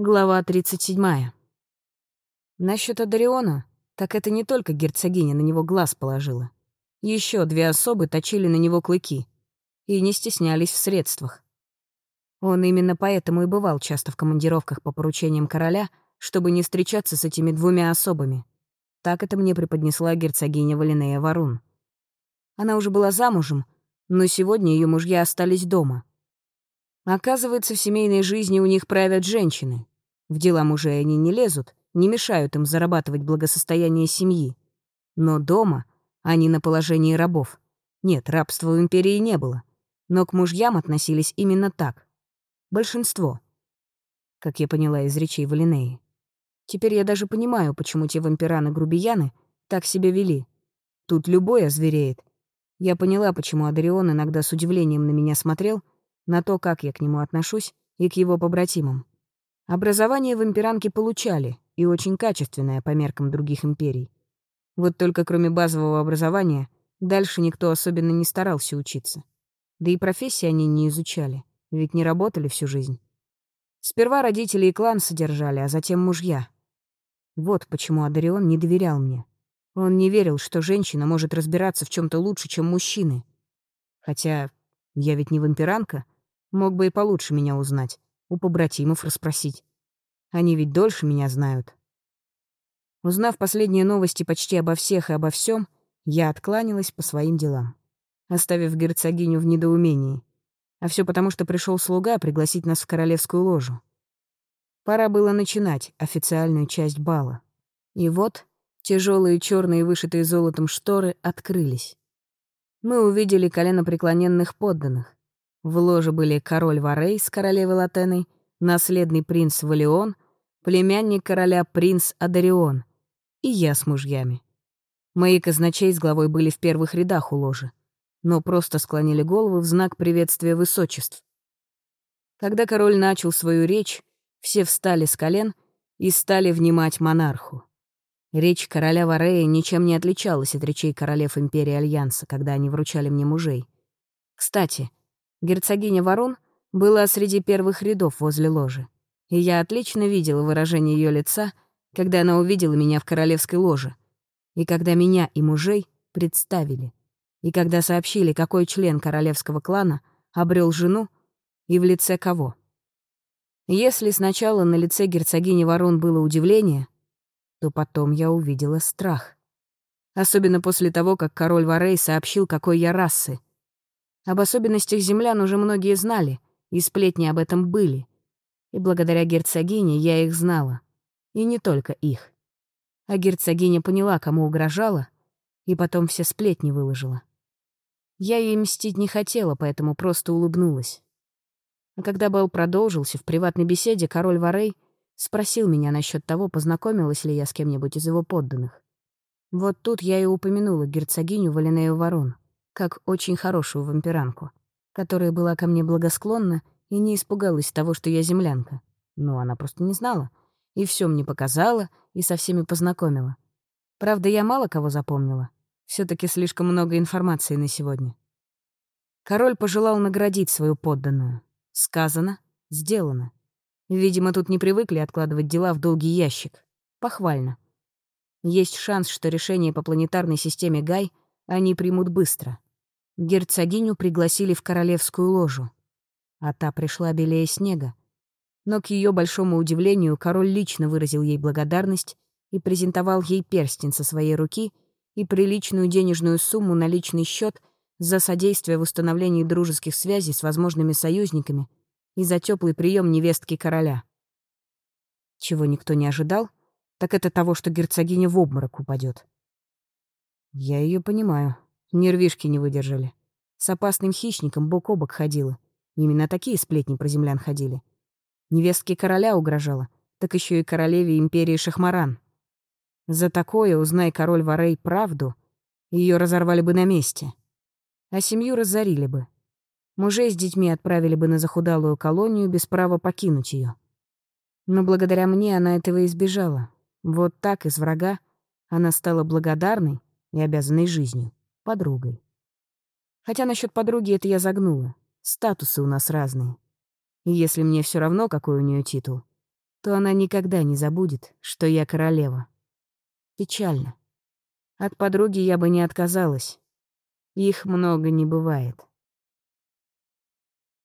Глава 37. Насчет Адариона, так это не только герцогиня на него глаз положила. Еще две особы точили на него клыки и не стеснялись в средствах. Он именно поэтому и бывал часто в командировках по поручениям короля, чтобы не встречаться с этими двумя особами. Так это мне преподнесла герцогиня Валинея Варун. Она уже была замужем, но сегодня ее мужья остались дома. Оказывается, в семейной жизни у них правят женщины. В дела мужей они не лезут, не мешают им зарабатывать благосостояние семьи. Но дома они на положении рабов. Нет, рабства в империи не было. Но к мужьям относились именно так. Большинство. Как я поняла из речей Валинеи. Теперь я даже понимаю, почему те вампираны-грубияны так себя вели. Тут любой озвереет. Я поняла, почему Адарион иногда с удивлением на меня смотрел, на то, как я к нему отношусь, и к его побратимам. Образование в имперанке получали, и очень качественное по меркам других империй. Вот только кроме базового образования, дальше никто особенно не старался учиться. Да и профессии они не изучали, ведь не работали всю жизнь. Сперва родители и клан содержали, а затем мужья. Вот почему Адарион не доверял мне. Он не верил, что женщина может разбираться в чем то лучше, чем мужчины. Хотя я ведь не вампиранка, мог бы и получше меня узнать у побратимов расспросить. Они ведь дольше меня знают. Узнав последние новости почти обо всех и обо всем, я откланялась по своим делам, оставив герцогиню в недоумении. А все потому, что пришел слуга пригласить нас в королевскую ложу. Пора было начинать официальную часть бала. И вот тяжелые черные вышитые золотом шторы открылись. Мы увидели коленопреклоненных подданных, в ложе были король Варей с королевой Латеной, наследный принц Валион, племянник короля принц Адарион и я с мужьями. Мои казначей с главой были в первых рядах у ложи, но просто склонили головы в знак приветствия высочеств. Когда король начал свою речь, все встали с колен и стали внимать монарху. Речь короля Варея ничем не отличалась от речей королев Империи Альянса, когда они вручали мне мужей. Кстати, Герцогиня Ворон была среди первых рядов возле ложи, и я отлично видела выражение ее лица, когда она увидела меня в королевской ложе, и когда меня и мужей представили, и когда сообщили, какой член королевского клана обрел жену и в лице кого. Если сначала на лице герцогини Ворон было удивление, то потом я увидела страх. Особенно после того, как король Варей сообщил, какой я расы — об особенностях землян уже многие знали, и сплетни об этом были. И благодаря герцогине я их знала. И не только их. А герцогиня поняла, кому угрожала, и потом все сплетни выложила. Я ей мстить не хотела, поэтому просто улыбнулась. А когда бал продолжился, в приватной беседе король Варей спросил меня насчет того, познакомилась ли я с кем-нибудь из его подданных. Вот тут я и упомянула герцогиню Валинею Ворон как очень хорошую вампиранку, которая была ко мне благосклонна и не испугалась того, что я землянка. Ну, она просто не знала. И все мне показала, и со всеми познакомила. Правда, я мало кого запомнила. все таки слишком много информации на сегодня. Король пожелал наградить свою подданную. Сказано, сделано. Видимо, тут не привыкли откладывать дела в долгий ящик. Похвально. Есть шанс, что решение по планетарной системе Гай они примут быстро. Герцогиню пригласили в королевскую ложу, а та пришла белее снега. Но к ее большому удивлению король лично выразил ей благодарность и презентовал ей перстень со своей руки и приличную денежную сумму на личный счет за содействие в установлении дружеских связей с возможными союзниками и за теплый прием невестки короля. Чего никто не ожидал, так это того, что герцогиня в обморок упадет. Я ее понимаю. Нервишки не выдержали. С опасным хищником бок о бок ходила. Именно такие сплетни про землян ходили. Невестке короля угрожала, так еще и королеве империи Шахмаран. За такое, узнай король Варей правду, ее разорвали бы на месте. А семью разорили бы. Мужей с детьми отправили бы на захудалую колонию без права покинуть ее. Но благодаря мне она этого избежала. Вот так из врага она стала благодарной и обязанной жизнью подругой. Хотя насчет подруги это я загнула. Статусы у нас разные. И если мне все равно, какой у нее титул, то она никогда не забудет, что я королева. Печально. От подруги я бы не отказалась. Их много не бывает.